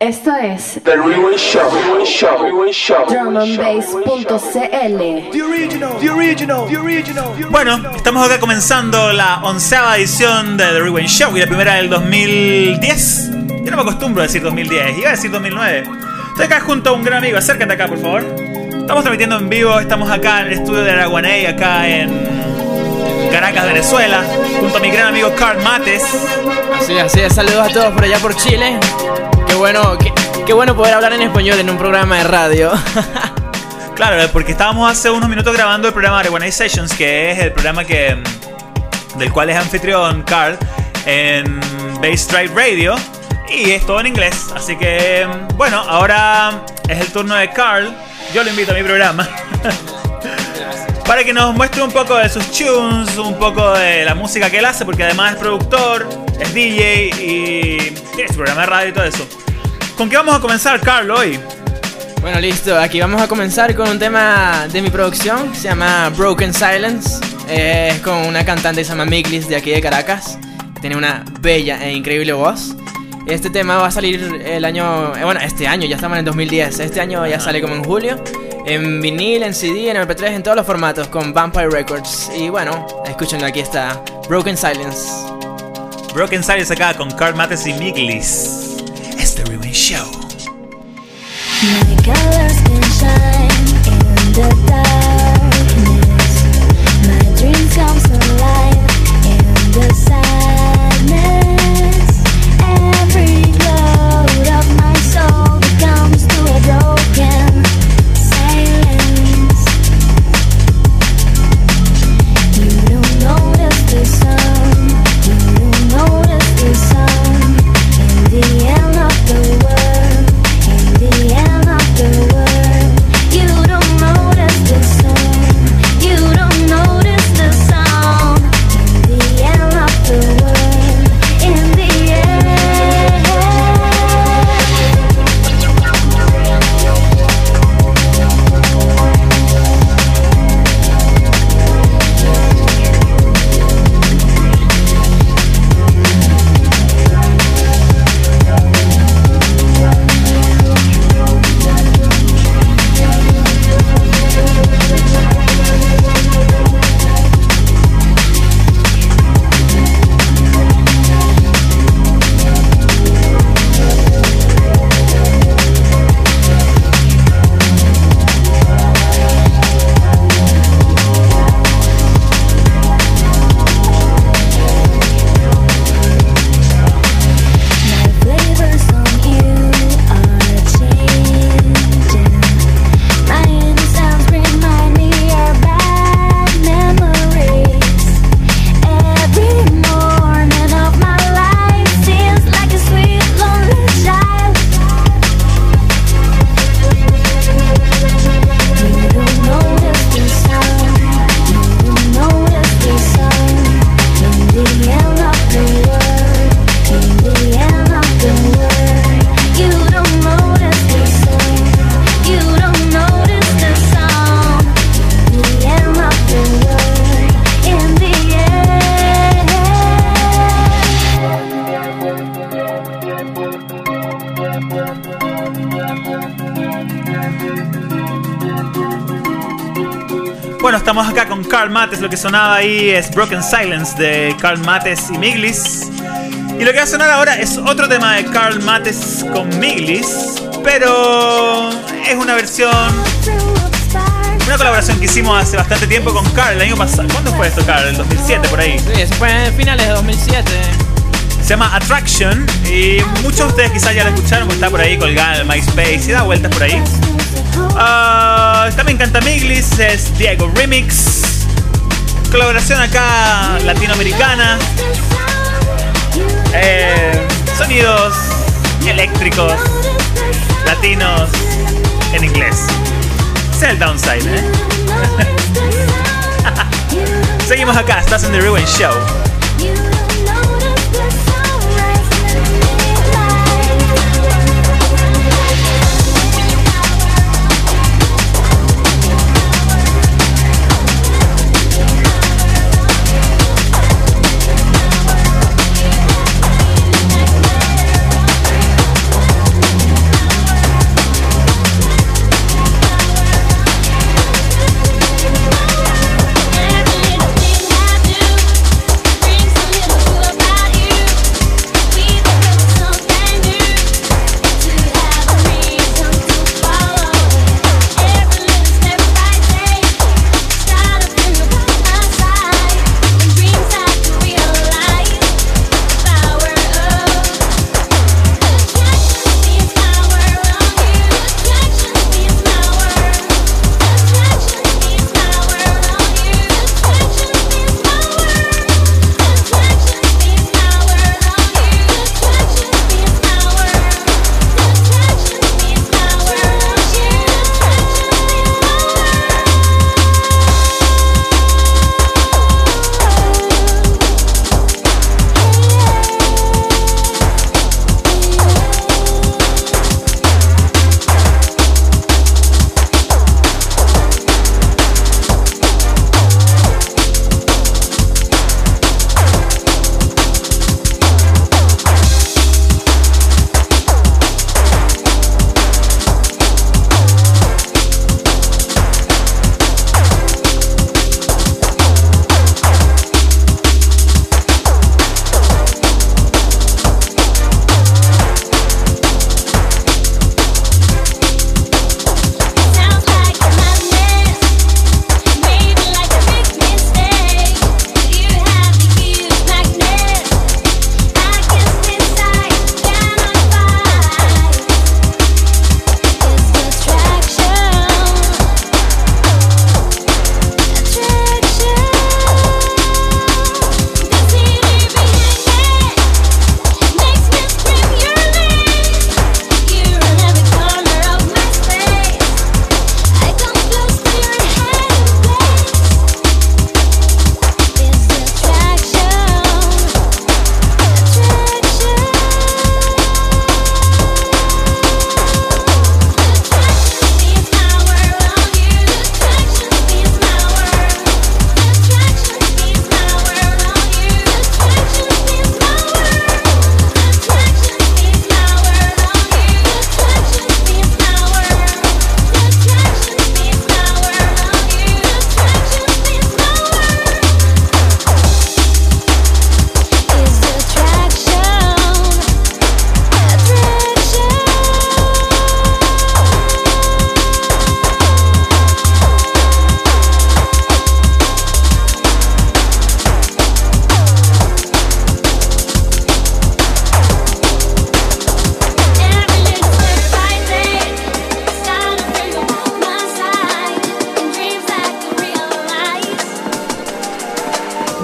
Esto es The Rewind Show, Rewind Show, Rewind Show, drumandbass.cl The original, the original, the original. Bueno, estamos acá comenzando la onceava edición de The Rewind Show y la primera del 2010. Yo no me acostumbro a decir 2010, iba a decir 2009. Estoy acá junto a un gran amigo, acércate acá por favor. Estamos transmitiendo en vivo, estamos acá en el estudio de Araguaney, acá en Caracas, Venezuela, junto a mi gran amigo Carl Mates. Así, así es, saludos a todos por allá por Chile. Bueno, qué, bueno poder hablar en español en un programa de radio. claro, porque estábamos hace unos minutos grabando el programa One Sessions, que es el programa que del cual es anfitrión Carl en Bass Drive Radio. Y es todo en inglés. Así que, bueno, ahora es el turno de Carl. Yo lo invito a mi programa. para que nos muestre un poco de sus tunes, un poco de la música que él hace, porque además es productor, es DJ y tiene su programa de radio y todo eso. ¿Con qué vamos a comenzar, Carlos, hoy? Bueno, listo, aquí vamos a comenzar con un tema de mi producción, se llama Broken Silence, es con una cantante que se llama Miglis de aquí de Caracas, tiene una bella e increíble voz. Este tema va a salir el año, eh, bueno, este año, ya estamos en el 2010, este año ya sale como en julio en vinil, en CD, en MP3, en todos los formatos con Vampire Records. Y bueno, escúchenlo, aquí está Broken Silence. Broken Silence acá con Carl Mattes y Miglis. Es The Rewind Show. My colors can shine in the darkness. My dreams come to life in the. Sonaba ahí es Broken Silence de Carl Mates y Miglis. Y lo que va a sonar ahora es otro tema de Carl Mates con Miglis, pero es una versión, una colaboración que hicimos hace bastante tiempo con Carl, el año pasado. ¿Cuándo fue esto, Carl? ¿El 2007 por ahí? Sí, eso fue en finales de 2007. Se llama Attraction y muchos de ustedes quizás ya lo escucharon porque está por ahí colgada en el MySpace y da vueltas por ahí. Uh, también canta Miglis, es Diego Remix. Colaboración acá latinoamericana. Eh, sonidos eléctricos latinos en inglés. Sea el downside, ¿eh? Seguimos acá, estás en The Ruin Show.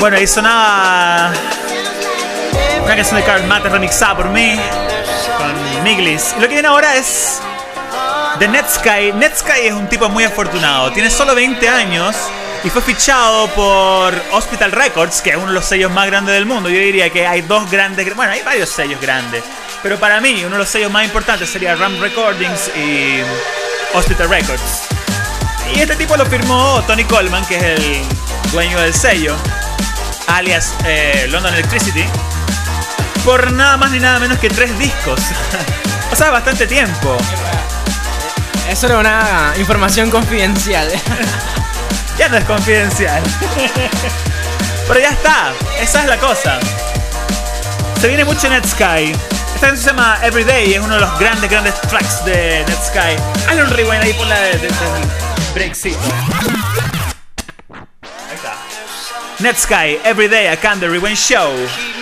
Bueno, ahí sonaba una canción de Carl Matter remixada por mí con Miglis. Y lo que viene ahora es de Netsky. Netsky es un tipo muy afortunado. Tiene solo 20 años y fue fichado por Hospital Records, que es uno de los sellos más grandes del mundo. Yo diría que hay dos grandes, bueno, hay varios sellos grandes, pero para mí uno de los sellos más importantes sería Ram Recordings y Hospital Records. Y este tipo lo firmó Tony Coleman, que es el dueño del sello, alias eh, London Electricity, por nada más ni nada menos que tres discos. o sea, bastante tiempo. Eso era una información confidencial. ya no es confidencial. Pero ya está, esa es la cosa. Se viene mucho Netsky. Esta canción se llama Everyday, es uno de los grandes, grandes tracks de Netsky. Hazle un rewind ahí por la de, de. Ahí está. Netsky, Everyday, acá en The Rewind Show.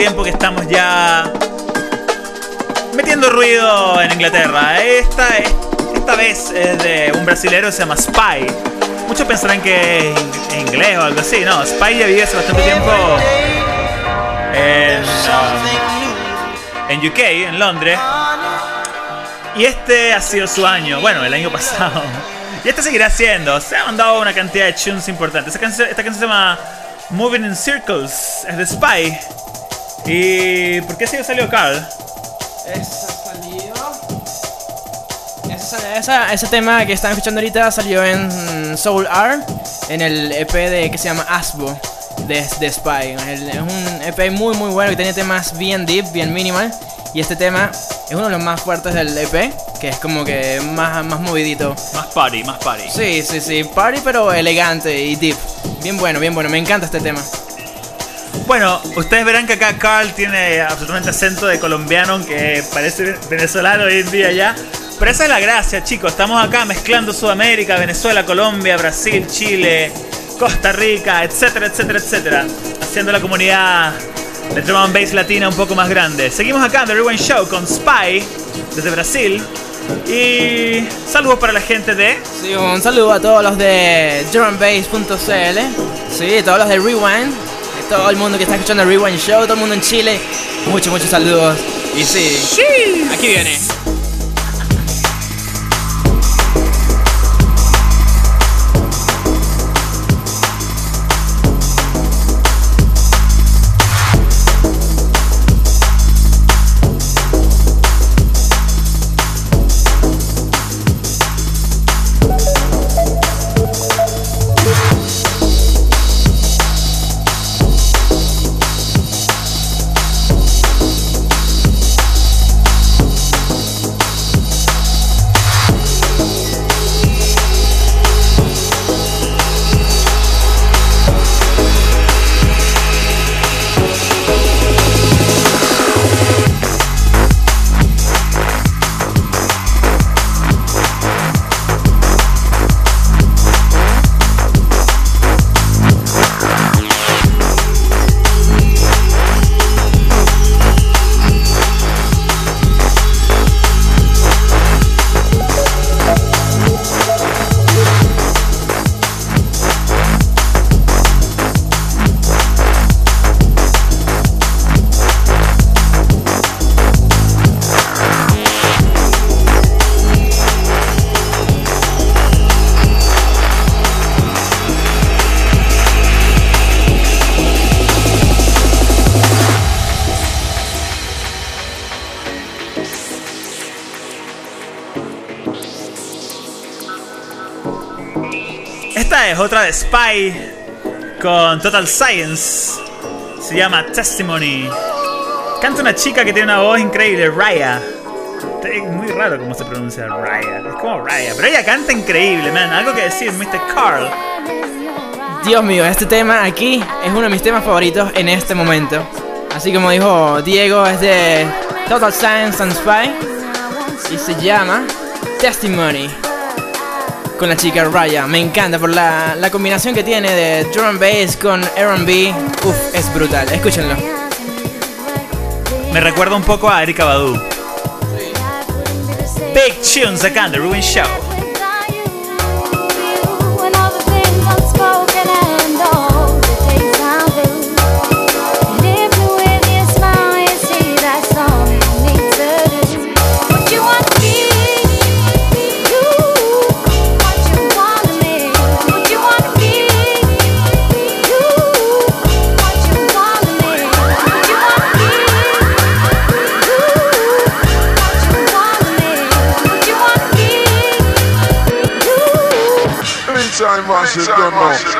Tiempo que estamos ya metiendo ruido en Inglaterra. Esta, esta vez es de un brasilero, se llama Spy. Muchos pensarán que es inglés o algo así. No, Spy ya vive hace bastante tiempo en, um, en UK, en Londres. Y este ha sido su año, bueno, el año pasado. Y este seguirá siendo. Se ha mandado una cantidad de tunes importantes. Esta canción, esta canción se llama Moving in Circles. Es de Spy. ¿Y por qué se salió Carl? Esa salió. Esa, ese tema que están escuchando ahorita salió en Soul Art, en el EP de que se llama Asbo de, de Spy. es un EP muy muy bueno que tiene temas bien deep, bien minimal. Y este tema es uno de los más fuertes del EP, que es como que más, más movidito. Más party, más party. Sí, sí, sí, party pero elegante y deep. Bien bueno, bien bueno, me encanta este tema. Bueno, ustedes verán que acá Carl tiene absolutamente acento de colombiano que parece venezolano hoy en día ya. Pero esa es la gracia, chicos. Estamos acá mezclando Sudamérica, Venezuela, Colombia, Brasil, Chile, Costa Rica, etcétera, etcétera, etcétera. Haciendo la comunidad de drum and bass latina un poco más grande. Seguimos acá en The Rewind Show con Spy desde Brasil. Y saludos para la gente de. Sí, un saludo a todos los de drumbass.cl. Sí, todos los de Rewind. Todo el mundo que está escuchando el Rewind Show, todo el mundo en Chile. Muchos, muchos saludos. Y sí, sí. aquí viene. Otra de Spy con Total Science. Se llama Testimony. Canta una chica que tiene una voz increíble, Raya. Es muy raro cómo se pronuncia Raya. Es como Raya. Pero ella canta increíble, man. Algo que decir, Mr. Carl. Dios mío, este tema aquí es uno de mis temas favoritos en este momento. Así como dijo Diego, es de Total Science and Spy. Y se llama Testimony. Con la chica Raya. Me encanta por la, la combinación que tiene de drum bass con RB. Uf, es brutal. Escúchenlo. Me recuerda un poco a Erika Badu. Big tunes acá en The Ruin Show. shit done now.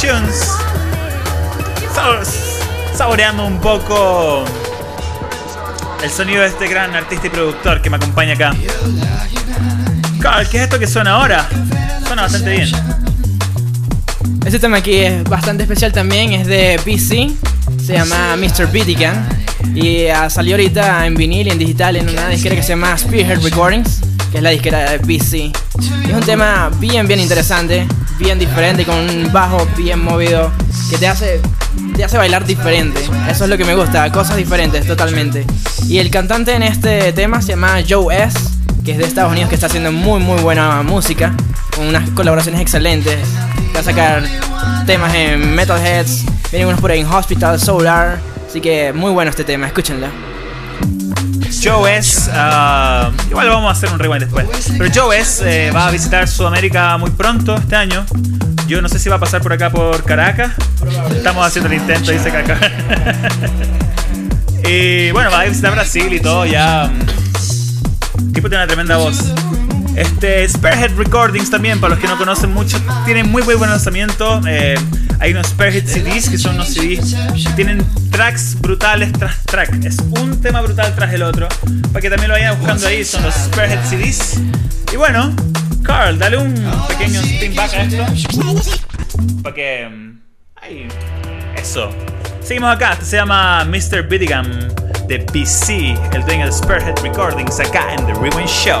Tunes. Sabo- Saboreando un poco el sonido de este gran artista y productor que me acompaña acá. Carl, ¿qué es esto que suena ahora? Suena bastante bien. Este tema aquí es bastante especial también, es de PC, se llama Mr. Vitican y ah, salió ahorita en vinil y en digital en una disquera que se llama Spearhead Recordings, que es la disquera de. Y es un tema bien bien interesante, bien diferente, con un bajo bien movido que te hace, te hace bailar diferente. Eso es lo que me gusta, cosas diferentes totalmente. Y el cantante en este tema se llama Joe S, que es de Estados Unidos, que está haciendo muy muy buena música, con unas colaboraciones excelentes. Va a sacar temas en Metalheads, vienen unos por ahí en Hospital, Solar, así que muy bueno este tema, escúchenlo. Joe S. ah, igual vamos a hacer un rewind después. Pero Joe S. eh, va a visitar Sudamérica muy pronto este año. Yo no sé si va a pasar por acá por Caracas. Estamos haciendo el intento, dice Caca. y bueno, va a visitar Brasil y todo ya. mm. El tipo tiene una tremenda voz. Este Spearhead Recordings también, para los que no conocen mucho, tienen muy muy buen lanzamiento. Eh, hay unos Spearhead CDs que son unos CDs, tienen tracks brutales tras track. Es un tema brutal tras el otro. Para que también lo vayan buscando ahí, son los Spearhead CDs. Y bueno, Carl, dale un pequeño spin back a esto. Para que. mm, Ahí. Eso. Seguimos acá. Este se llama Mr. Bidigam de PC, el dueño de Spearhead Recordings, acá en The Rewind Show.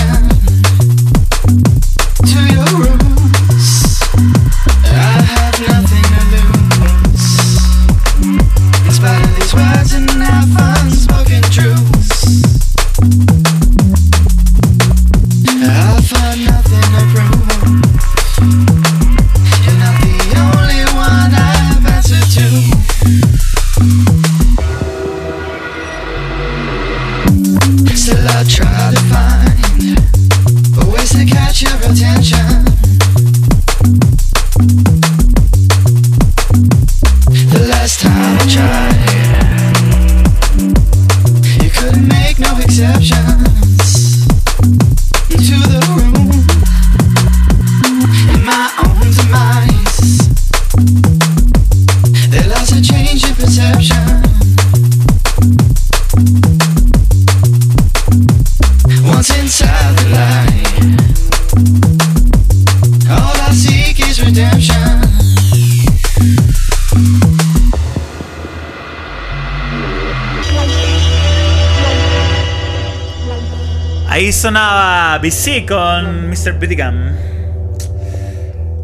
Sonaba BC con Mr. Bidigam.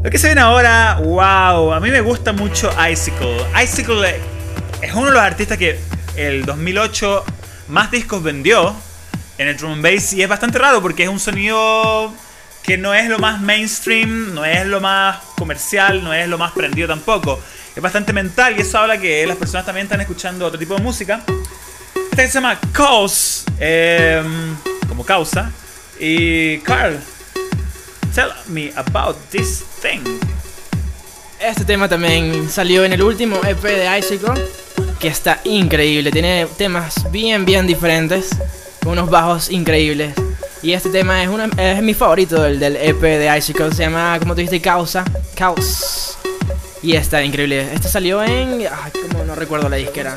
Lo que se viene ahora, wow, a mí me gusta mucho Icicle. Icicle es uno de los artistas que el 2008 más discos vendió en el drum and bass y es bastante raro porque es un sonido que no es lo más mainstream, no es lo más comercial, no es lo más prendido tampoco. Es bastante mental y eso habla que las personas también están escuchando otro tipo de música. Esta que se llama Cause, eh, como causa. Y Carl, tell me about this thing. Este tema también salió en el último EP de Icicle, que está increíble. Tiene temas bien, bien diferentes, con unos bajos increíbles. Y este tema es, es mi favorito del, del EP de Icicle. Se llama, como tú dijiste, Causa. Caos. Y está increíble. Este salió en. Ay, como no recuerdo la disquera.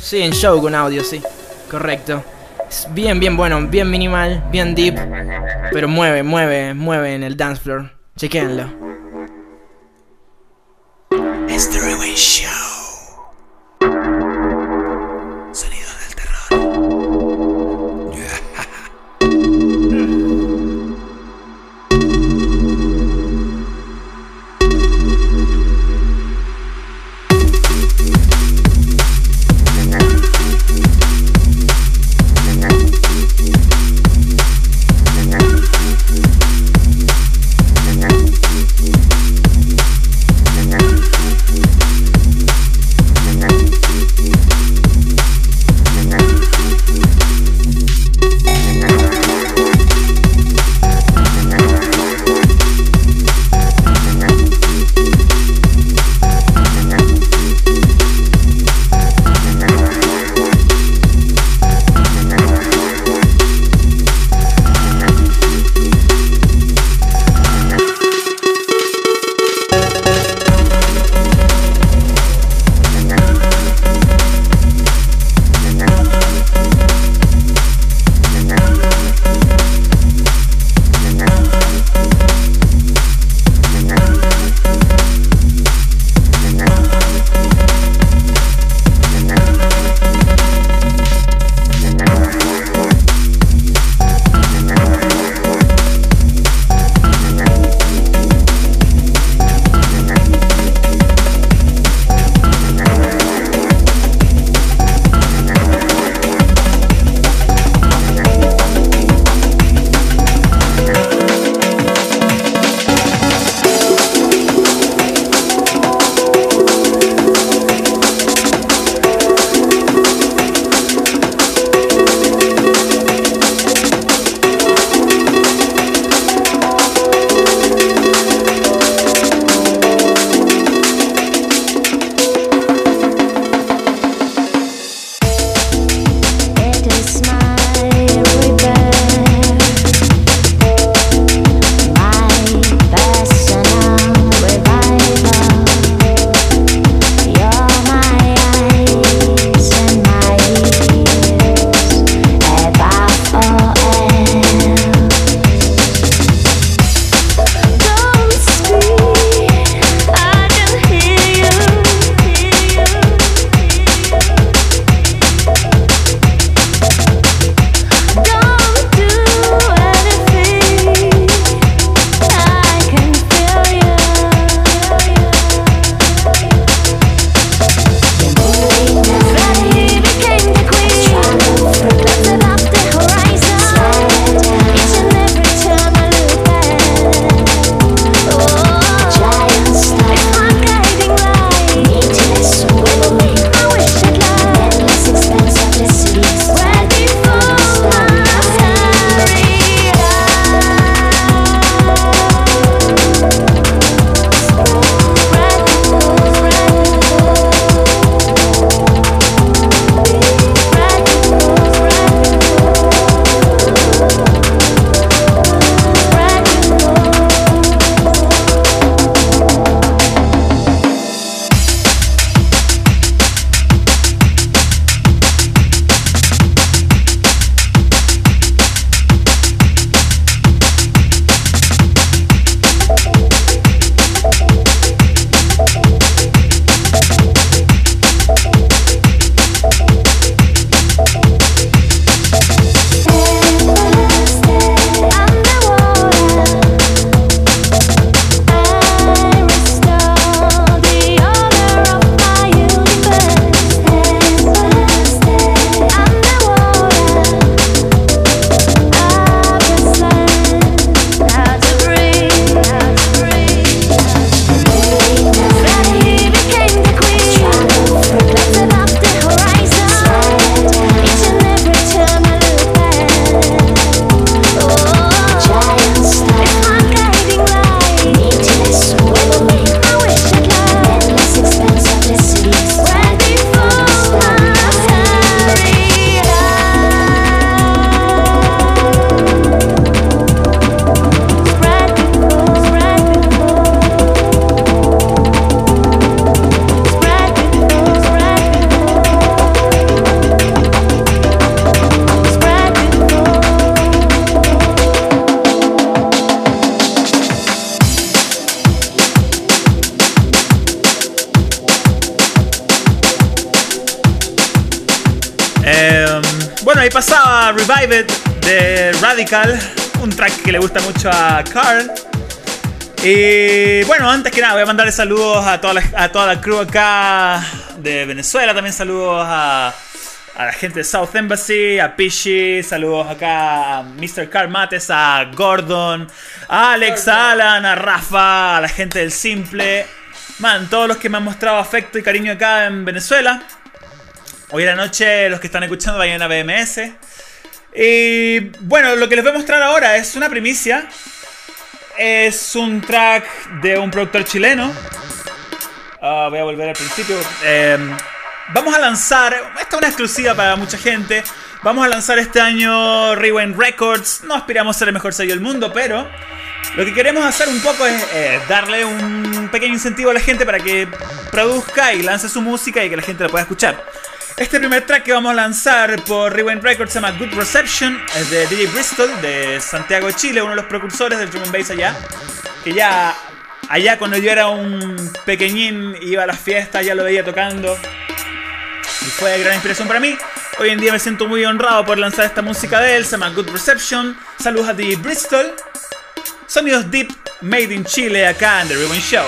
Sí, en Shogun Audio, sí. Correcto. Es bien, bien bueno, bien minimal, bien deep. Pero mueve, mueve, mueve en el dance floor. Chequenlo. Es The Rewind It de Radical, un track que le gusta mucho a Carl. Y bueno, antes que nada, voy a mandarle saludos a toda la, a toda la crew acá de Venezuela. También saludos a, a la gente de South Embassy, a Pishi. Saludos acá a Mr. Carl Mates, a Gordon, a Alex, a Alan, a Rafa, a la gente del Simple. Man, todos los que me han mostrado afecto y cariño acá en Venezuela. Hoy en la noche, los que están escuchando vayan a BMS. Y bueno, lo que les voy a mostrar ahora es una primicia. Es un track de un productor chileno. Ah, voy a volver al principio. Eh, vamos a lanzar, esta es una exclusiva para mucha gente. Vamos a lanzar este año Rewind Records. No aspiramos a ser el mejor sello del mundo, pero lo que queremos hacer un poco es eh, darle un pequeño incentivo a la gente para que produzca y lance su música y que la gente la pueda escuchar. Este primer track que vamos a lanzar por Rewind Records se llama Good Reception, es de DJ Bristol de Santiago Chile, uno de los precursores del drum and bass allá, que ya allá cuando yo era un pequeñín iba a las fiestas, ya lo veía tocando y fue de gran inspiración para mí. Hoy en día me siento muy honrado por lanzar esta música de él, se llama Good Reception. Saludos a DJ Bristol. Sonidos Deep Made in Chile acá en The Rewind Show.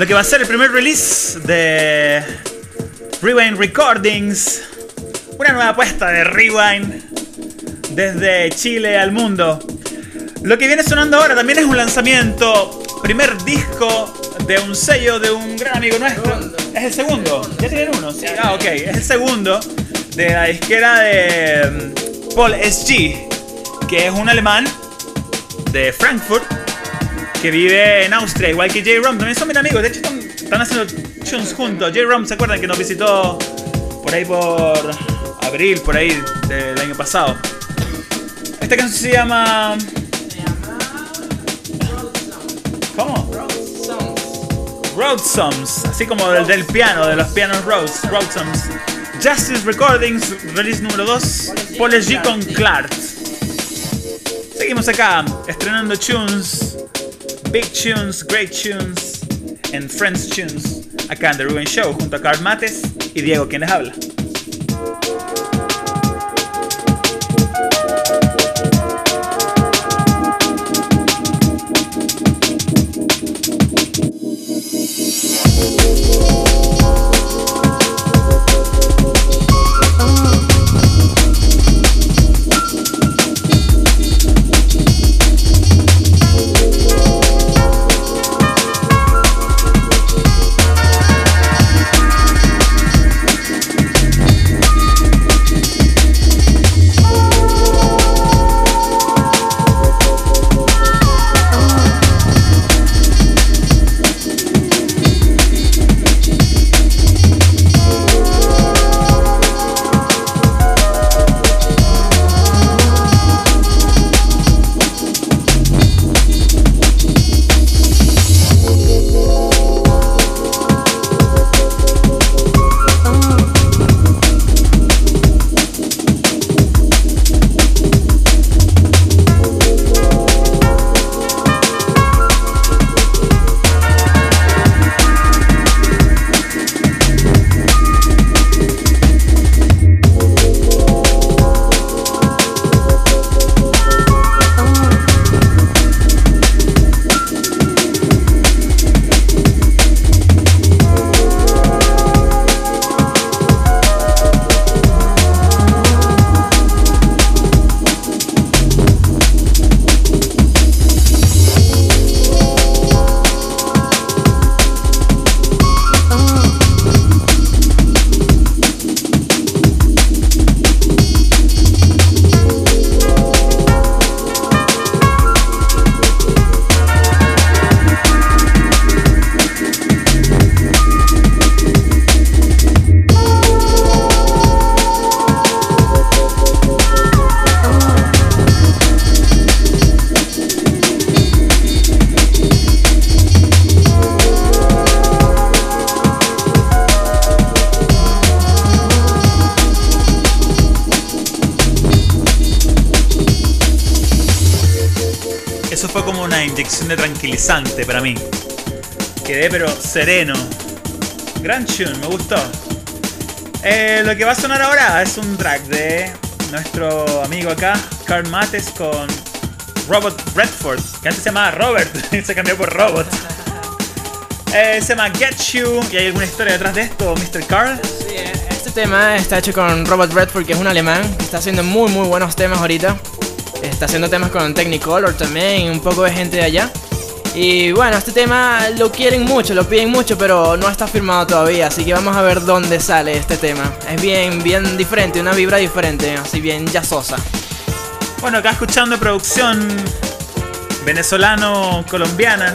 Lo que va a ser el primer release de Rewind Recordings. Una nueva apuesta de Rewind desde Chile al mundo. Lo que viene sonando ahora también es un lanzamiento, primer disco de un sello de un gran amigo nuestro. Es el segundo. Ya tienen uno. Ah, ok. Es el segundo de la disquera de mm, Paul SG, que es un alemán de Frankfurt que vive en Austria, igual que J-Rom. También son mis amigos. De hecho, están, haciendo tunes juntos. J-Rom, ¿se acuerdan que nos visitó por ahí por abril, por ahí del año pasado? Esta canción se llama. ¿Cómo? Road Songs, así como del, del piano, de los pianos Roads, Road Songs. Justice Recordings, release número 2, Paul G con Clark. Seguimos acá, estrenando tunes, big tunes, great tunes, and friends tunes, acá en The Ruin Show, junto a Carl Mates y Diego, quien les habla. Tranquilizante para mí. Quedé pero sereno. Gran tune, me gustó. Eh, lo que va a sonar ahora es un track de nuestro amigo acá, Carl Mates, con Robert Redford, que antes se llamaba Robert se cambió por Robot. Eh, se llama Get You, y hay alguna historia detrás de esto, Mr. Carl. Eh, este tema está hecho con Robert Redford, que es un alemán, que está haciendo muy muy buenos temas ahorita. Está haciendo temas con Technicolor también, y un poco de gente de allá. Y bueno, este tema lo quieren mucho, lo piden mucho, pero no está firmado todavía, así que vamos a ver dónde sale este tema. Es bien, bien diferente, una vibra diferente, así bien jazzosa. Bueno, acá escuchando producción venezolano-colombiana.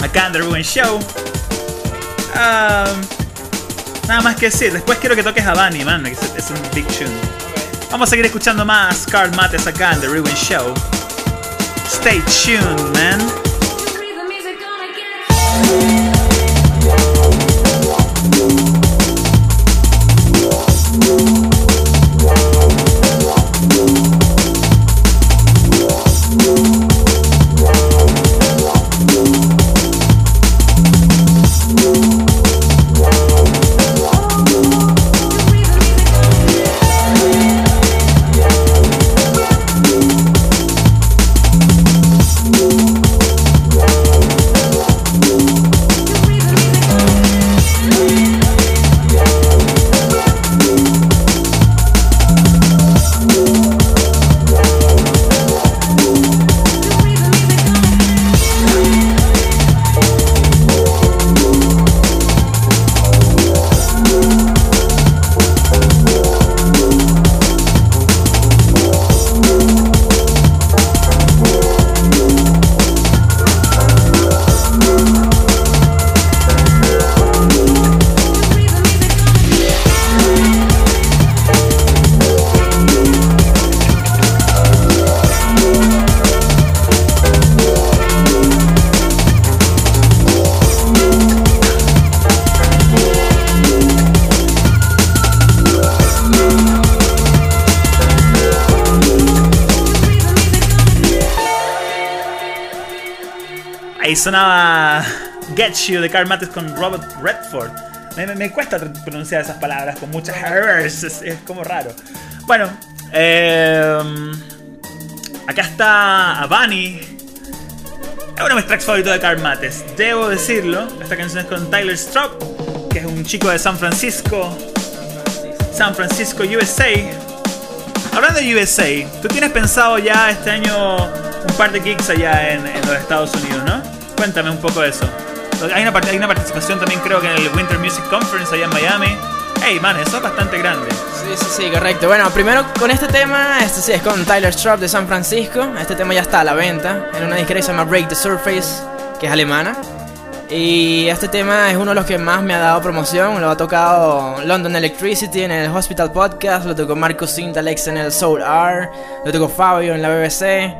Acá Ruin Show. Ah, nada más que decir. Después quiero que toques a Bunny, man. Es, es un big tune. Vamos a seguir escuchando más Carl Mates acá en The Ruin Show. Stay tuned, man. Sonaba Get You de Carl Mattes con Robert Redford. Me, cuesta pronunciar esas palabras con muchas R's, es, como raro. Bueno, eh, acá está Bunny. Es uno de mis tracks favoritos de Carl Mattes, debo decirlo. Esta canción es con Tyler Stropp, que es un chico de San Francisco, San Francisco, USA. Hablando de USA, tú tienes pensado ya este año un par de gigs allá en, en los Estados Unidos, ¿no? Cuéntame un poco de eso. Hay una, hay una participación también creo que en el Winter Music Conference allá en Miami. Hey man, eso es bastante grande. Sí, sí, sí, correcto. Bueno, primero con este tema, este sí es con Tyler Stropp de San Francisco. Este tema ya está a la venta en una disquera que se llama Break the Surface, que es alemana. Y este tema es uno de los que más me ha dado promoción. Lo ha tocado London Electricity en el Hospital Podcast, lo tocó Marco Sintalex en el Soul R, lo tocó Fabio en la BBC,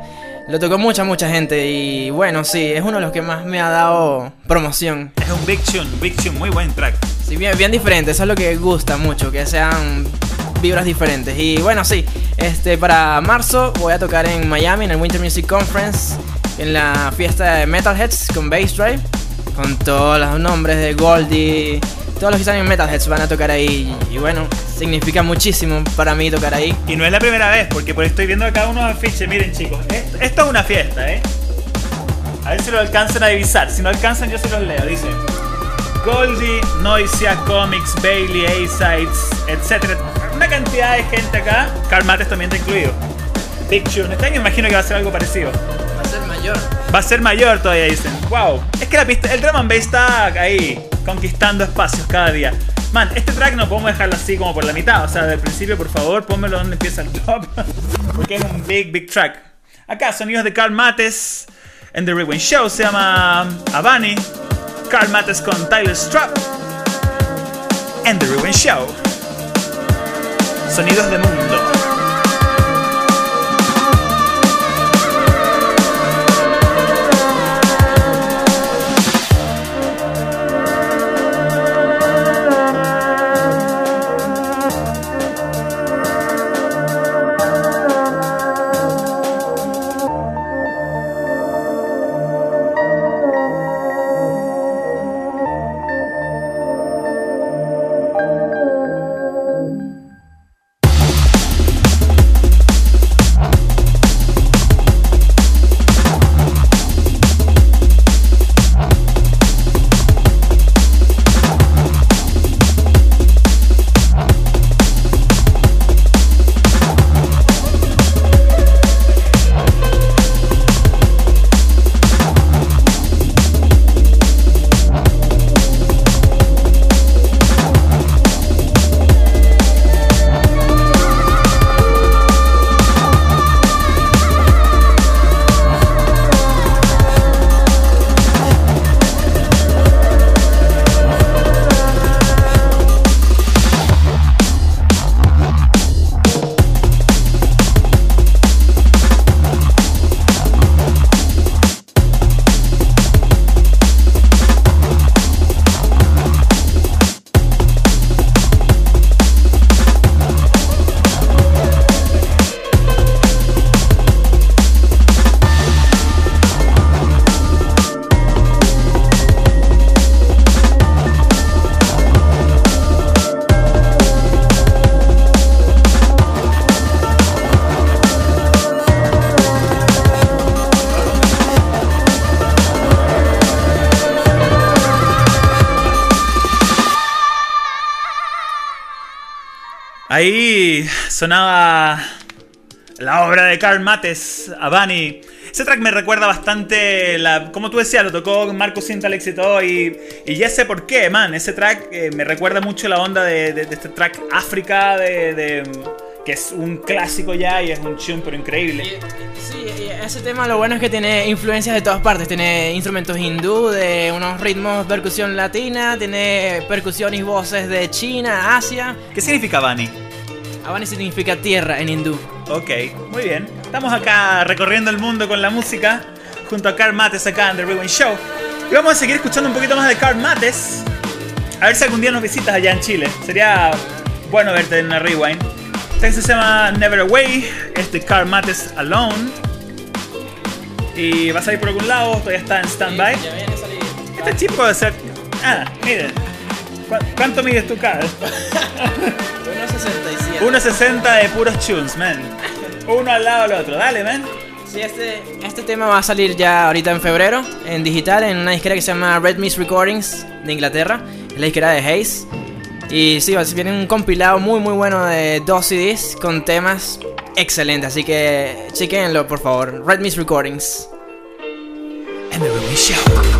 lo tocó mucha, mucha gente. Y bueno, sí, es uno de los que más me ha dado promoción. Es un big tune, big tune, muy buen track. Sí, bien, bien diferente, eso es lo que gusta mucho, que sean vibras diferentes. Y bueno, sí, este para marzo voy a tocar en Miami en el Winter Music Conference, en la fiesta de Metalheads con Bass Drive, con todos los nombres de Goldie, todos los que están en Metalheads van a tocar ahí. Y bueno, significa muchísimo para mí tocar ahí. Y no es la primera vez, porque por estoy viendo acá unos afiches. Miren chicos, esto, esto es una fiesta, ¿eh? A ver si lo alcanzan a divisar. Si no alcanzan, yo se los leo. Dice Goldie, Noisia, Comics, Bailey, A-Sides, etc. Una cantidad de gente acá. Carl Mattes también está incluido. Big Tune. Este año imagino que va a ser algo parecido. Va a ser mayor. Va a ser mayor todavía, dicen. Wow. Es que la pista, el drum and está ahí, conquistando espacios cada día. Man, este track no podemos dejarlo así como por la mitad. O sea, del principio, por favor, pónmelo donde empieza el top. Porque es un big, big track. Acá, sonidos de Carl Mattes en The Rewind Show. Se llama Avani. Carl Mattes con Tyler Strupp. En The Rewind Show. Sonidos de mundo. Sonaba la obra de Karl Mates, Avani. Ese track me recuerda bastante, la, como tú decías, lo tocó Marco Sintalexi y todo, y, y ya sé por qué, man. Ese track eh, me recuerda mucho la onda de, de- de este track África, de, de- que es un clásico ya y es un tune pero increíble. Sí, ese tema lo bueno es que tiene influencias de todas partes. Tiene instrumentos hindú, de unos ritmos percusión latina, tiene percusión y voces de China, Asia. ¿Qué significa Avani? Avani significa tierra en hindú. Ok, muy bien. Estamos acá recorriendo el mundo con la música junto a Carl Mates acá en The Rewind Show. Y vamos a seguir escuchando un poquito más de Carl Mates. A ver si algún día nos visitas allá en Chile. Sería bueno verte en la Rewind. Este se llama Never Away. Es de Carl Mates Alone. Y va a salir por algún lado. Todavía está en standby. Este chip puede ser. Ah, miren. ¿Cu- ¿Cuánto mides tu Carl? 1.67. 1.60 de puros tunes, man. Uno al lado del otro. Dale, man. Sí, este, este tema va a salir ya ahorita en febrero, en digital, en una disquera que se llama Red Mist Recordings de Inglaterra. Es la disquera de Hayes. Y sí, va- viene un compilado muy muy bueno de dos CDs con temas excelentes. Así que chequenlo, por favor. Red Mist Recordings. The Rewind Show.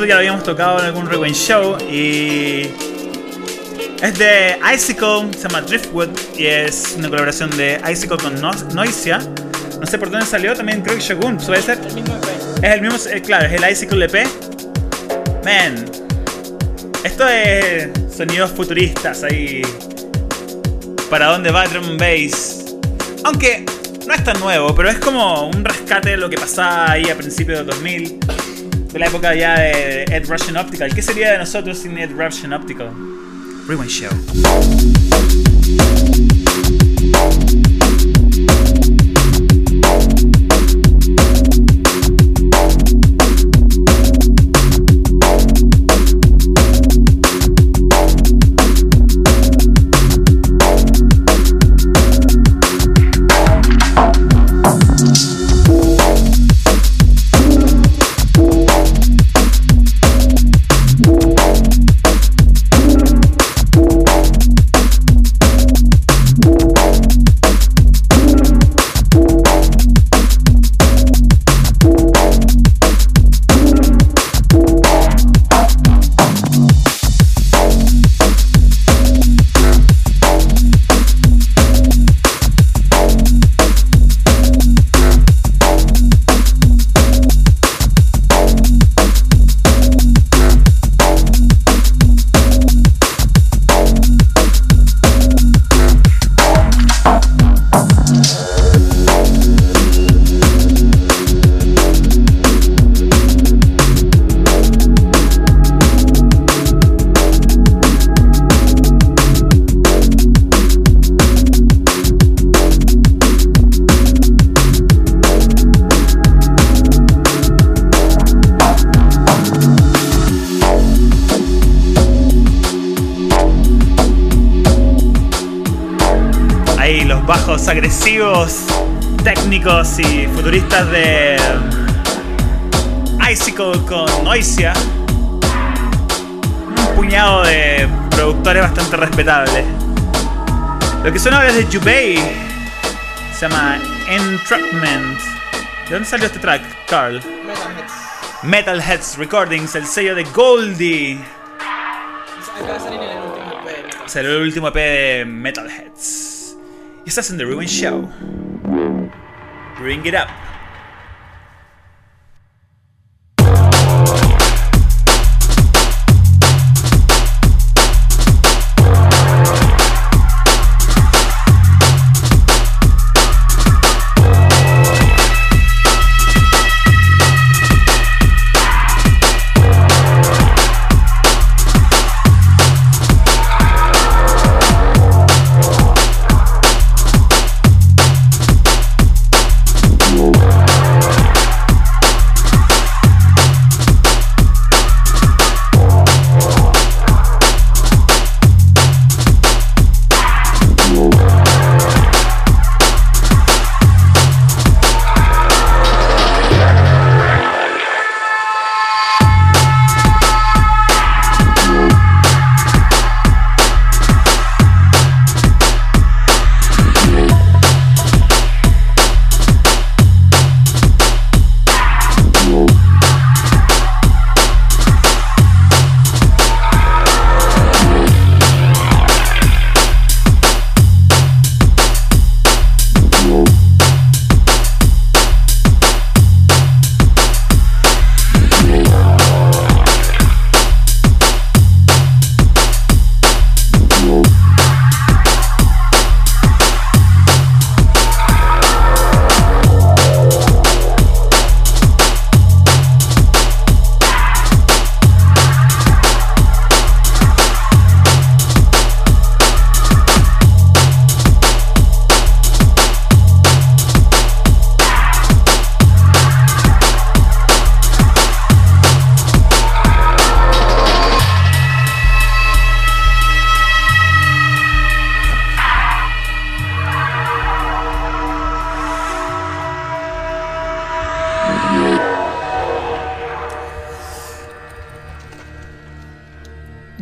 Nosotros ya lo habíamos tocado en algún Rewind Show y es de Icicle, se llama Driftwood y es una colaboración de Icicle con No- Noisia. No sé por dónde salió, también creo que Shogun, ¿puede ser? Es el mismo, eh, claro, es el Icicle EP. Man, esto es sonidos futuristas ahí. ¿Para dónde va Drum Bass? Aunque no es tan nuevo, pero es como un rescate de lo que pasaba ahí a principios del 2000 de la época ya de Ed Russian Optical. ¿Qué sería de nosotros sin Ed Russian Optical? Rewind Show. De Icicle con Noisia. Un puñado de productores bastante respetables. Lo que suena ahora es de Jubei. Se llama Entrapment. ¿De dónde salió este track, Carl? Metalheads Recordings, el sello de Goldie. Salió el último EP de Metalheads. Y estás en The Ruin Show. Bring it up.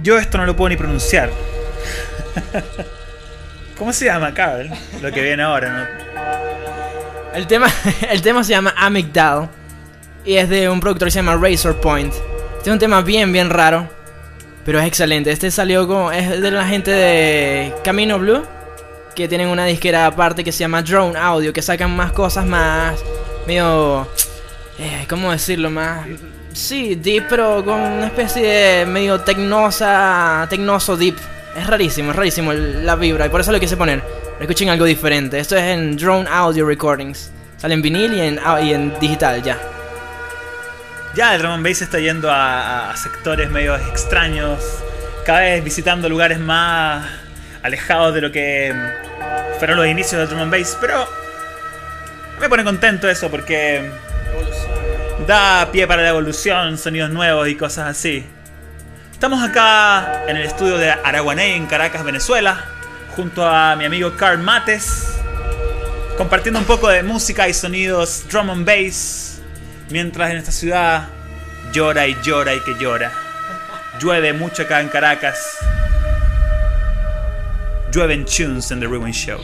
Yo esto no lo puedo ni pronunciar. ¿Cómo se llama, Carl? Lo que viene ahora, ¿no? El tema, el tema se llama Amygdal y es de un productor que se llama Razor Point. Este es un tema bien, bien raro, pero es excelente. Este salió con, es de la gente de Camino Blue, que tienen una disquera aparte que se llama Drone Audio, que sacan más cosas más medio, eh, ¿cómo decirlo? Más, sí, deep, pero con una especie de medio tecnosa, tecnoso deep. Es rarísimo, es rarísimo la vibra y por eso lo quise poner. Escuchen algo diferente. Esto es en Drone Audio Recordings. Sale en vinil y en, digital ya. Ya el drum and bass está yendo a, sectores medio extraños, cada vez visitando lugares más alejados de lo que fueron los inicios del drum and bass, pero me pone contento eso porque da pie para la evolución, sonidos nuevos y cosas así. Estamos acá en el estudio de Araguaney en Caracas, Venezuela, junto a mi amigo Carl Mates, compartiendo un poco de música y sonidos drum and bass, mientras en esta ciudad llora y llora y que llora. Llueve mucho acá en Caracas. Llueven tunes en The Ruin Show.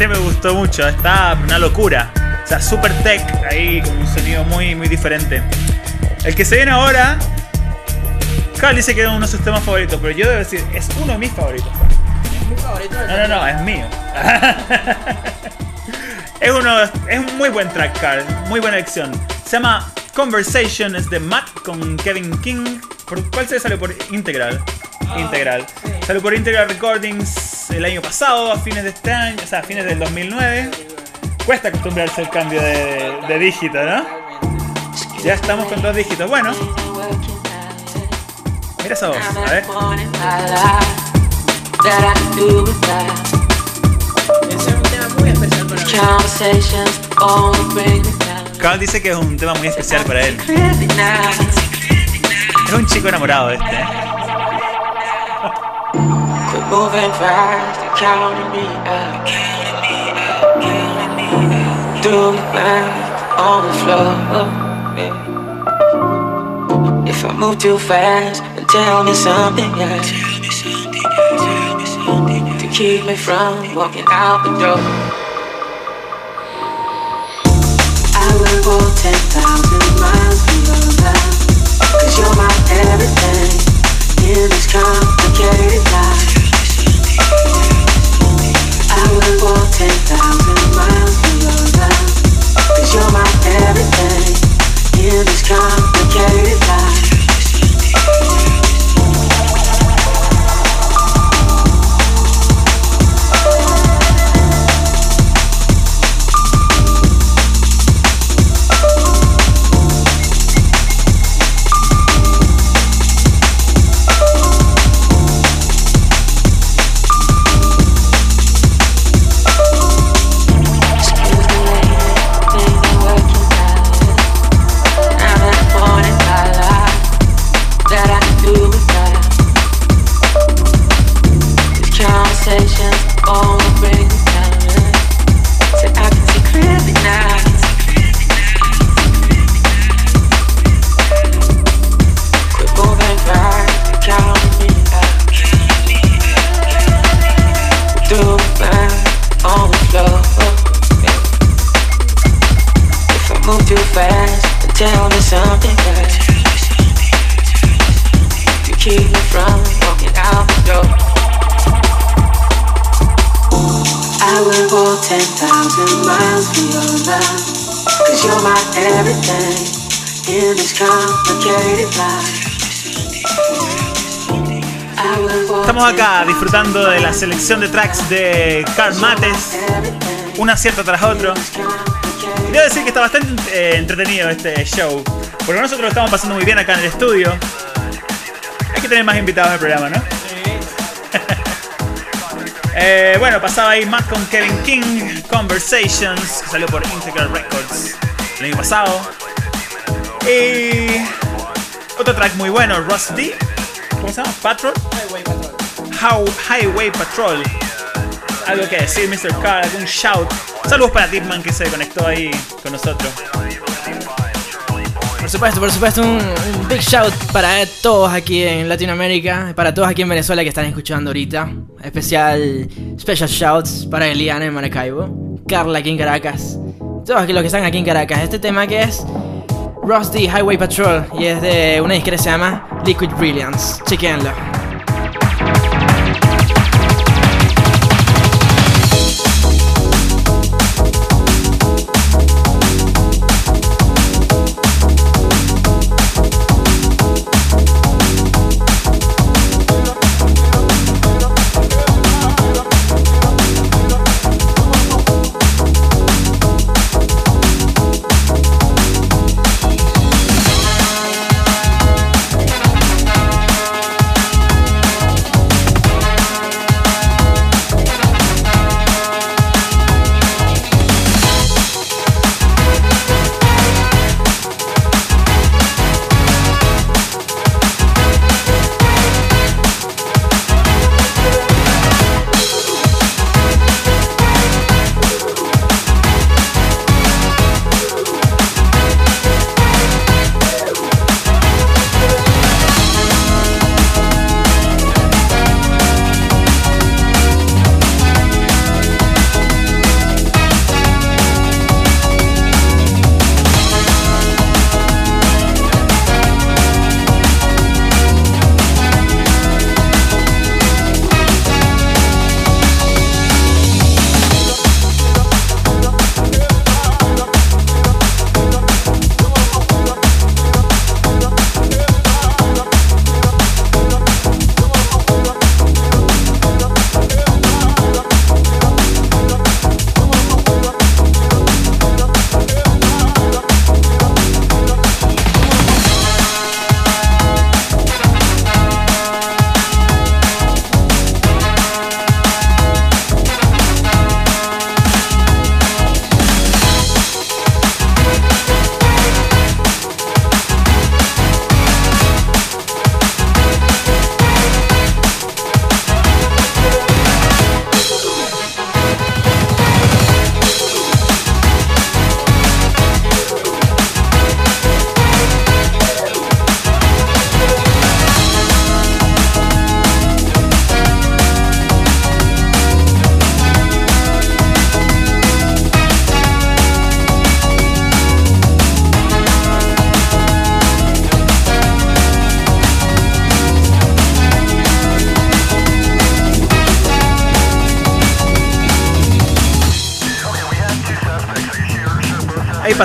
Realmente me gustó mucho. Está una locura. O sea, super tech, ahí con un sonido muy, muy diferente. El que se viene ahora. Carl dice que es uno de sus temas favoritos, pero yo debo decir, es uno de mis favoritos. No, no, no, es mío. es uno, es un muy buen track, Carl. Muy buena elección. Se llama Conversation, es de Matt con Kevin King. ¿Por cuál se salió por Integral? Integral. Salió por Integral Recordings el año pasado, a fines de este año, o sea, a fines del 2009. Cuesta acostumbrarse al cambio de, de dígito, ¿no? Ya estamos con dos dígitos. Bueno, mira esa voz, a ver. Carl dice que es un tema muy especial para él. Es un chico enamorado este. ¿eh? Moving fast they're counting me out. Do the math on the floor. If I move too fast, then tell me something else Tell me something else. to keep me from walking out the door. I will walk 10,000 miles for your love. Cause you're my everything in this complicated life. Cause you're my everything in this complicated life. Everything in this complicated life. I will walk Estamos acá disfrutando de la selección de tracks de Carl Mates, un acierto tras otro. Y debo decir que está bastante eh, entretenido este show, porque nosotros lo estamos pasando muy bien acá en el estudio. Hay que tener más invitados al programa, ¿no? Eh, bueno, pasaba ahí Matt con Kevin King, Conversations, que salió por Integral Records el año pasado. Y otro track muy bueno, D. ¿Cómo se llama? Patrol. How Highway Patrol. Algo que decir, Mr. Carr, algún shout. Saludos para Tipman que se conectó ahí con nosotros. Por supuesto, por supuesto, un, un big shout para todos aquí en Latinoamérica, para todos aquí en Venezuela que están escuchando ahorita. Especial, special shouts para Eliana en Maracaibo, Carla aquí en Caracas, todos los que están aquí en Caracas. Este tema que es Rusty Highway Patrol y es de una disquera que se llama Liquid Brilliance. Chequenlo.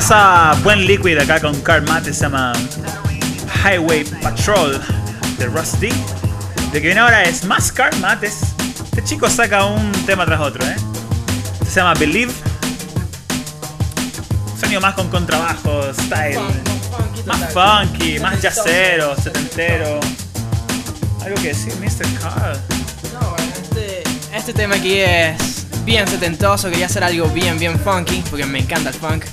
Pasaba buen liquid acá con Carl Matt, se llama Highway Patrol de Rusty. De que viene ahora es más Carl Mattes. Este chico saca un tema tras otro, ¿eh? Se llama Believe. Sonido más con contrabajo, style. Más funky, más jazzero, setentero. Algo que decir, Mr. Carl. Este, este tema aquí es bien setentoso, quería hacer algo bien, bien funky, porque me encanta el funk.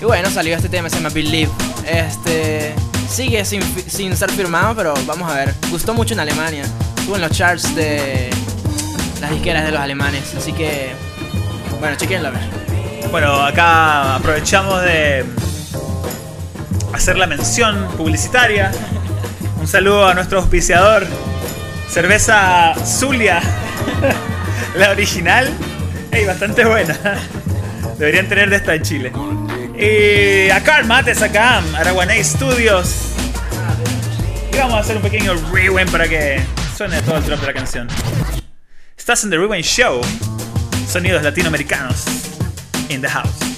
Y bueno, salió este tema, se llama Believe. Este sigue sin, sin ser firmado, pero vamos a ver. Gustó mucho en Alemania. Estuvo en los charts de las disqueras de los alemanes, así que bueno, chequenlo a ver. Bueno, acá aprovechamos de hacer la mención publicitaria. Un saludo a nuestro auspiciador, cerveza Zulia, la original. Ey, bastante buena. Deberían tener de esta en Chile. Y a Carl Mates acá, Araguaney Studios. Y vamos a hacer un pequeño rewind para que suene todo el drop de la canción. Estás en The Rewind Show. Sonidos latinoamericanos in the house.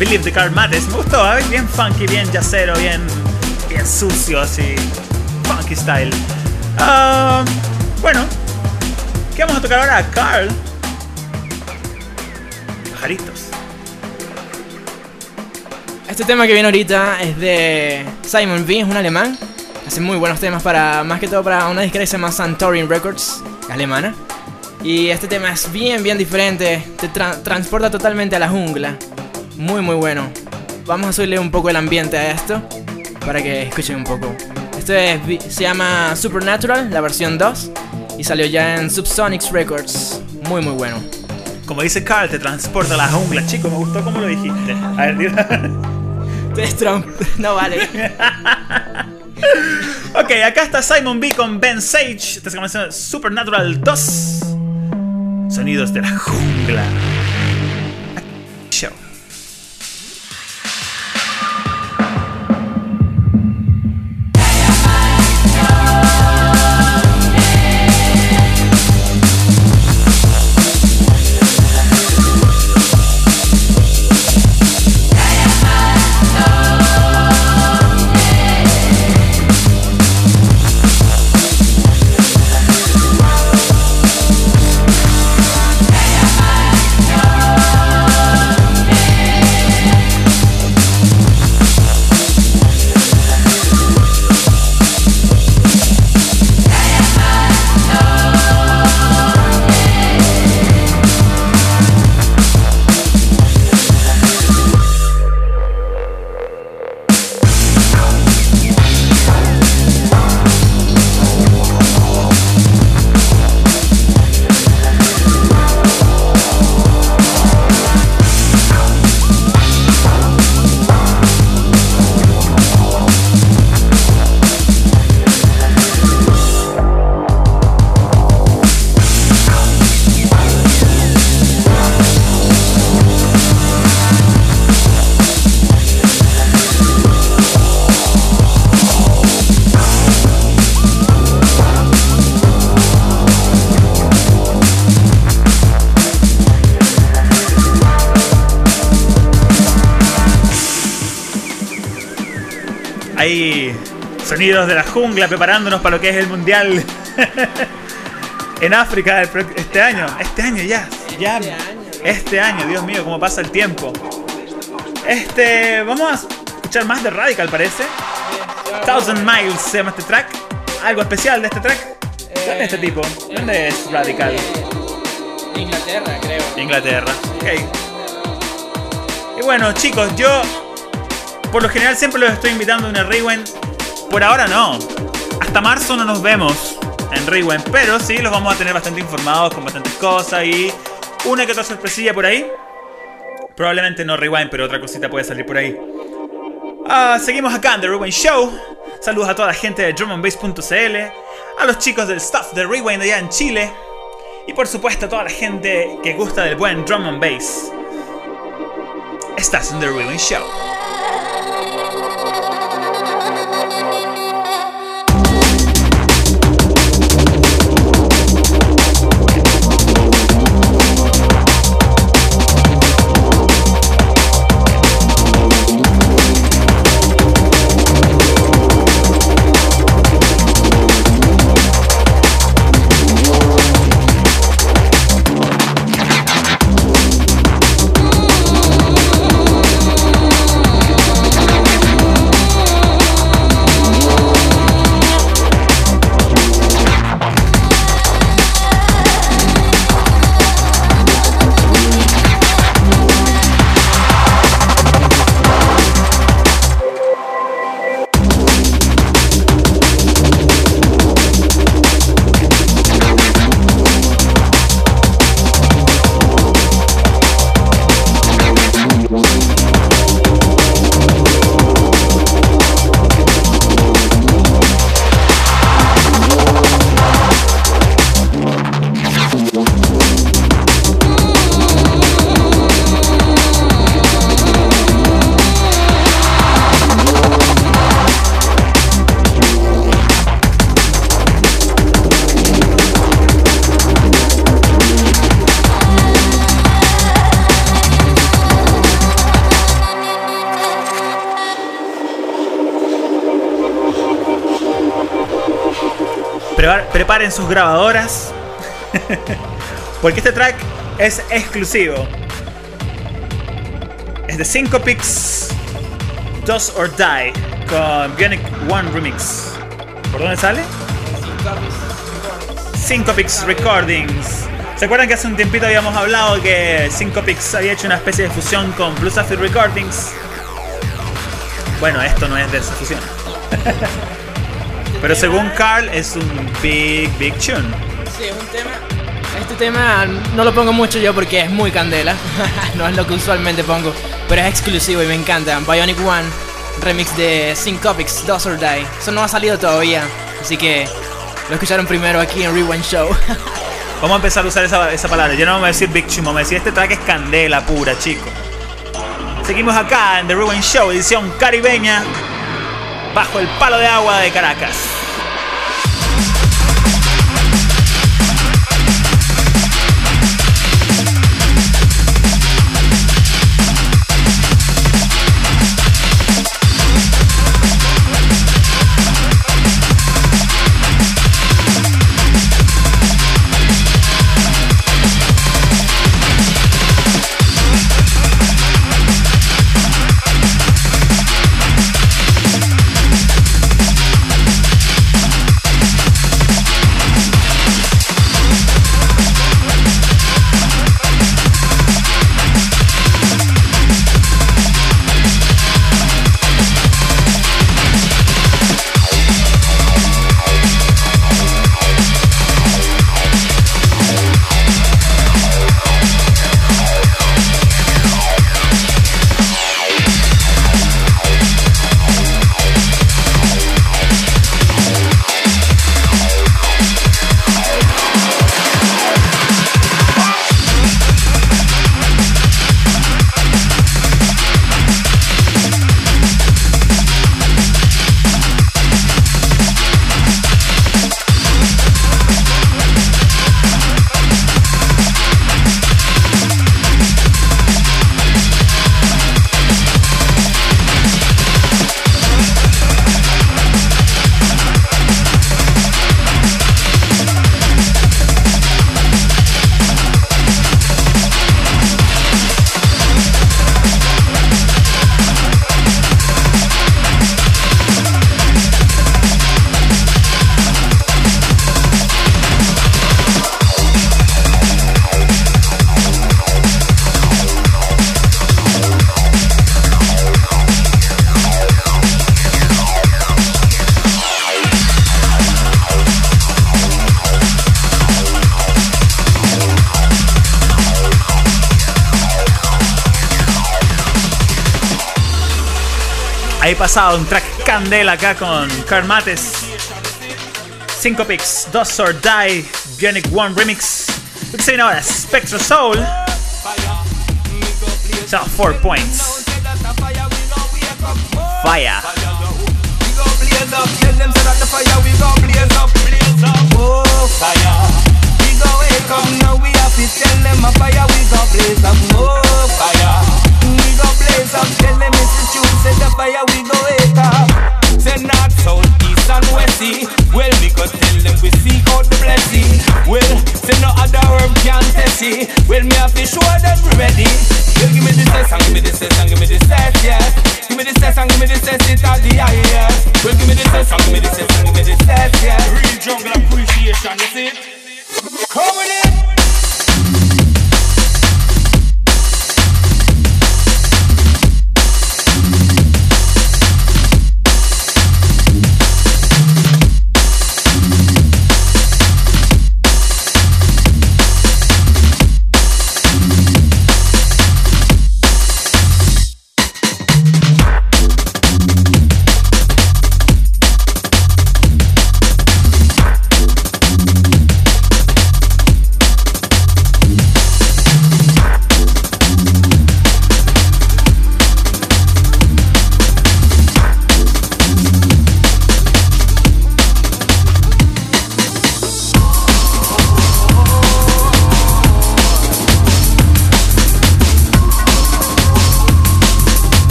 Believe the Carl Mattes. Me gustó, ¿eh? bien funky, bien jazzero, bien, bien sucio, así. Funky style. Ah, bueno, ¿qué vamos a tocar ahora? Carl. Pajaritos. Este tema que viene ahorita es de Simon V, es un alemán. Hace muy buenos temas para, más que todo para una disquera que se llama Santorin Records, alemana. Y este tema es bien, bien diferente. Te tra- transporta totalmente a la jungla. Muy, muy bueno. Vamos a subirle un poco el ambiente a esto para que escuchen un poco. Esto es se llama Supernatural, la versión 2. Y salió ya en Subsonics Records. Muy, muy bueno. Como dice Carl, te transporta a la jungla. Chico, me gustó como lo dijiste. A ver. No vale. Ok, acá está Simon B con Ben Sage. Esta llama Supernatural 2. Sonidos de la jungla. Sonidos de la jungla preparándonos para lo que es el mundial en África este año. Este año ya. ya. Este año. Este año, Dios mío, cómo pasa el tiempo. Este, vamos a escuchar más de Radical, parece. Thousand Miles se llama este track. Algo especial de este track. ¿Dónde es este tipo? ¿Dónde es Radical? Inglaterra, creo. Inglaterra. Ok. Y bueno, chicos, yo por lo general siempre los estoy invitando a una Rewind. Por ahora no. Hasta marzo no nos vemos en Rewind, pero sí los vamos a tener bastante informados con bastantes cosas y una que otra sorpresilla por ahí. Probablemente no Rewind, pero otra cosita puede salir por ahí. Ah, seguimos acá en The Rewind Show. Saludos a toda la gente de drumandbass.cl, a los chicos del staff de Rewind allá en Chile y por supuesto a toda la gente que gusta del buen drum and bass. Estás en The Rewind Show. Preparen sus grabadoras. Porque este track es exclusivo. Es de Syncopix Does or Die con Bionic One Remix. ¿Por dónde sale? Syncopix Recordings. ¿Se acuerdan que hace un tiempito habíamos hablado que Syncopix había hecho una especie de fusión con Blue Sapphire Recordings? Bueno, esto no es de esa fusión. Pero según Carl es un big, big tune. Sí, es un tema. Este tema no lo pongo mucho yo porque es muy candela. no es lo que usualmente pongo. Pero es exclusivo y me encanta. Bionic One, remix de Syncopics, Does or Die. Eso no ha salido todavía. Así que lo escucharon primero aquí en Rewind Show. Vamos a empezar a usar esa, esa palabra. Ya no vamos a decir big tune, vamos a decir este track es candela pura, chico. Seguimos acá en The Ruin Show, edición caribeña, bajo el palo de agua de Caracas. Pasado un track candela acá con Carl Mates. 5 picks, 2 or Die, Bionic One Remix. Lo que se viene ahora, Spectro Soul. So, 4 points. Fire. Fire we go other herb can test it. Well me have to show them we ready. Well give me the test and give me the test and give me the test, yeah. Give me the test and give me the test, it all the highest. Well give me the test and give me the test and give me the test, yeah. Real jungle appreciation, you see? Come with it.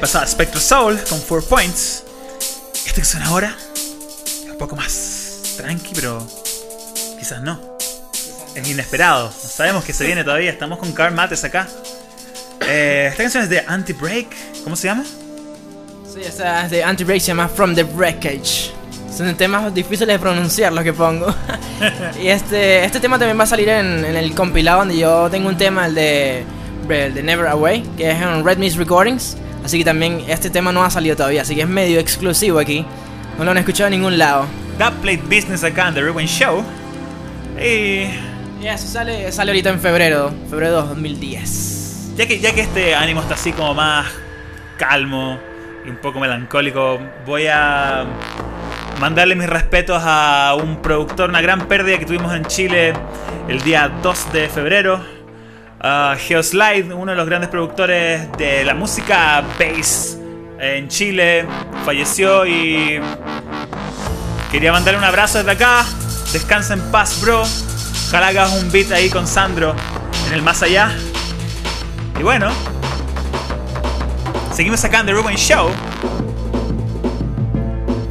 Pasaba Spectral Soul con 4 points. Este que suena ahora es un poco más tranqui, pero quizás no. Es inesperado. No sabemos que se viene todavía. Estamos con Carl Mates acá. Eh, esta canción es de Anti-Break. ¿Cómo se llama? Sí, esa es de Anti-Break, se llama From the Wreckage. Son temas difíciles de pronunciar los que pongo. y este, este tema también va a salir en, en el compilado donde yo tengo un tema, el de, el de Never Away, que es en Red Mist Recordings. Así que también este tema no ha salido todavía, así que es medio exclusivo aquí. No lo han escuchado en ningún lado. That Played Business acá en The Rewind Show. Y Y eso sale, sale ahorita en febrero, febrero 2010. ya que, ya que este ánimo está así como más calmo y un poco melancólico, voy a mandarle mis respetos a un productor, una gran pérdida que tuvimos en Chile el día 2 de febrero. A Geoslide, uno de los grandes productores de la música bass en Chile, falleció y quería mandarle un abrazo desde acá. Descansa en paz, bro. Ojalá hagas un beat ahí con Sandro en el más allá. Y bueno, seguimos acá en The Ruben Show.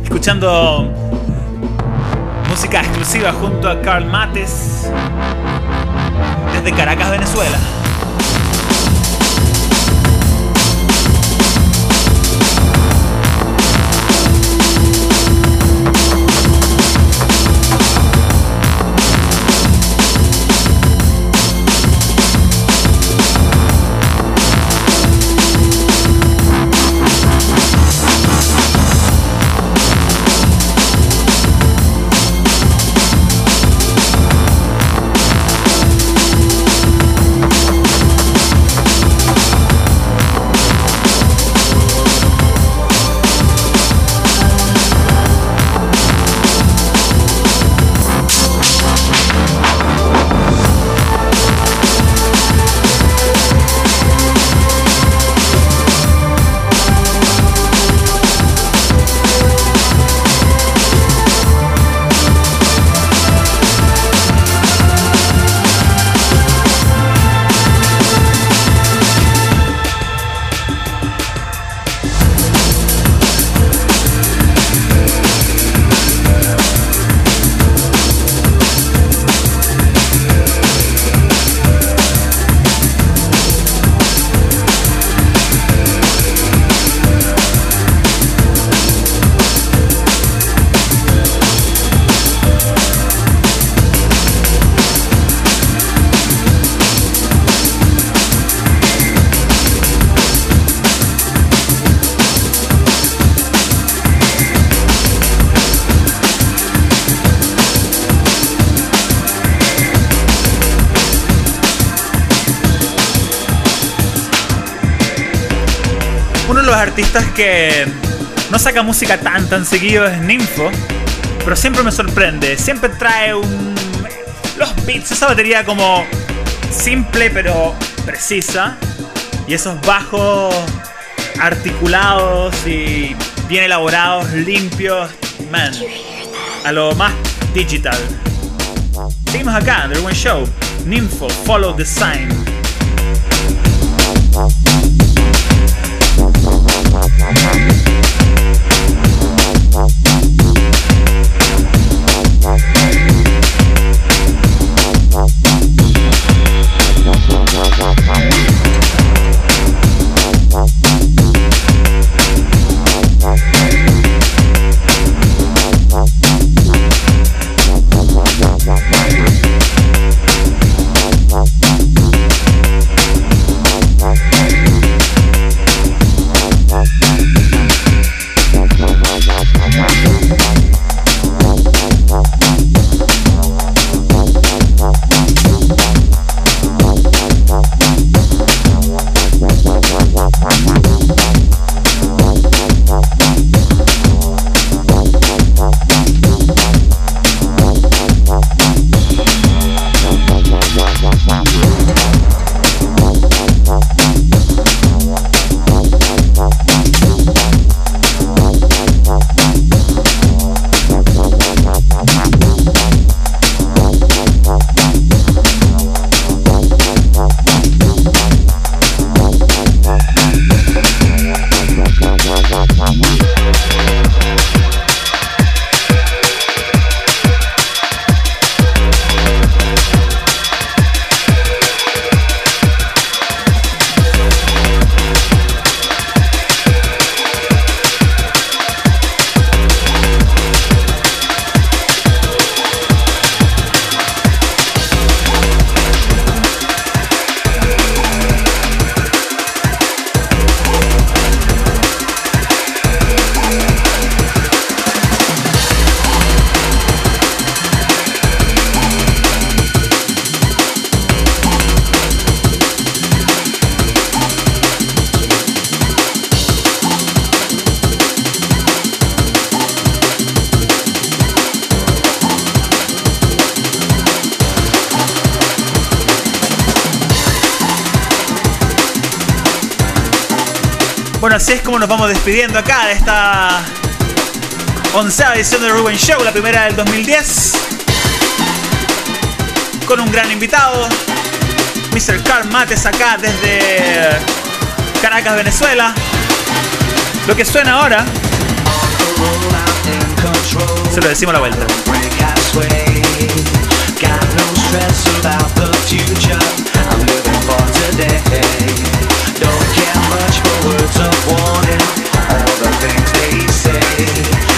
Escuchando música exclusiva junto a Carl Mates desde Caracas, Venezuela. Que no saca música tan tan seguido es Ninfo, pero siempre me sorprende. Siempre trae un. Los beats, esa batería como simple pero precisa. Y esos bajos articulados y bien elaborados, limpios. Man, a lo más digital. Seguimos acá, The One Show. Ninfo, Follow the Sign. Nos vamos despidiendo acá de esta onceava edición del Ruben Show, la primera del 2010. Con un gran invitado, Mr. Carl Mates acá desde Caracas, Venezuela. Lo que suena ahora, se lo decimos la vuelta. care much for words of warning, all the things they say.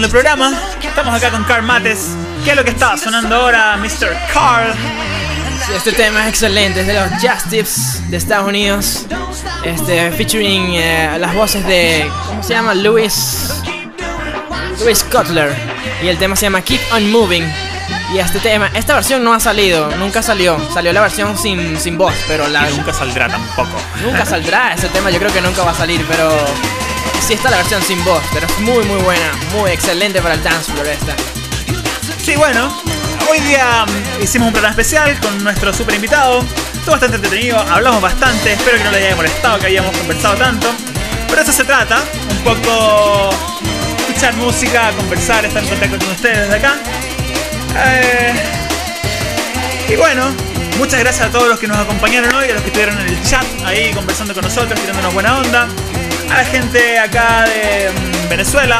Acabando el programa. Estamos acá con Carl Mates. ¿Qué es lo que está sonando ahora, Mr. Carl? Sí, este tema es excelente, es de los Jazz Tips de Estados Unidos. Este, featuring eh, las voces de. ¿Cómo se llama? Louis. Louis Cutler. Y el tema se llama Keep on Moving. Y este tema, esta versión no ha salido, nunca salió. Salió la versión sin, sin voz, pero la. Y nunca saldrá tampoco. Nunca saldrá ese tema, yo creo que nunca va a salir, pero. Sí está la versión sin voz, pero es muy muy buena, muy excelente para el dance floor esta. Sí, bueno, hoy día mm, hicimos un programa especial con nuestro super invitado. Estuvo bastante entretenido, hablamos bastante, espero que no le haya molestado que hayamos conversado tanto. Pero eso se trata, un poco escuchar música, conversar, estar en contacto con ustedes desde acá. Eh, y bueno, muchas gracias a todos los que nos acompañaron hoy, a los que estuvieron en el chat ahí conversando con nosotros, tirándonos buena onda. A la gente acá de mm, Venezuela,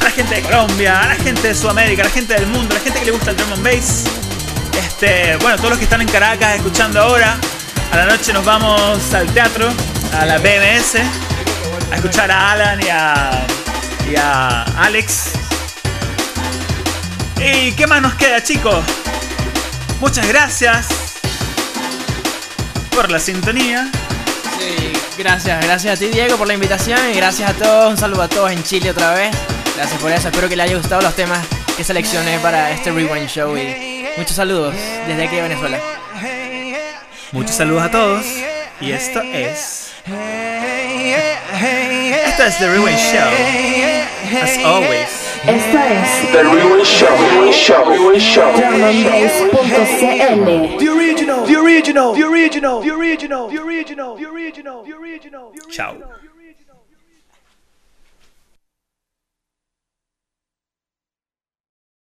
a la gente de Colombia, a la gente de Sudamérica, a la gente del mundo, a la gente que le gusta el drum and bass. Este, bueno, todos los que están en Caracas escuchando ahora. A la noche nos vamos al teatro, a la BMS, a escuchar a Alan y a, y a Alex. ¿Y qué más nos queda, chicos? Muchas gracias por la sintonía. Gracias, gracias a ti Diego por la invitación y gracias a todos, un saludo a todos en Chile otra vez. Gracias por eso, espero que les haya gustado los temas que seleccioné para este Rewind Show y muchos saludos desde aquí de Venezuela. Muchos saludos a todos. Y esto es. Esto es The Rewind Show. As always. Esto es The Rewind Show. Rewind Show. Rewind Show. drumandbass.cl. The original, the original, the original, the original, the original, the original, the original, the original. Chao.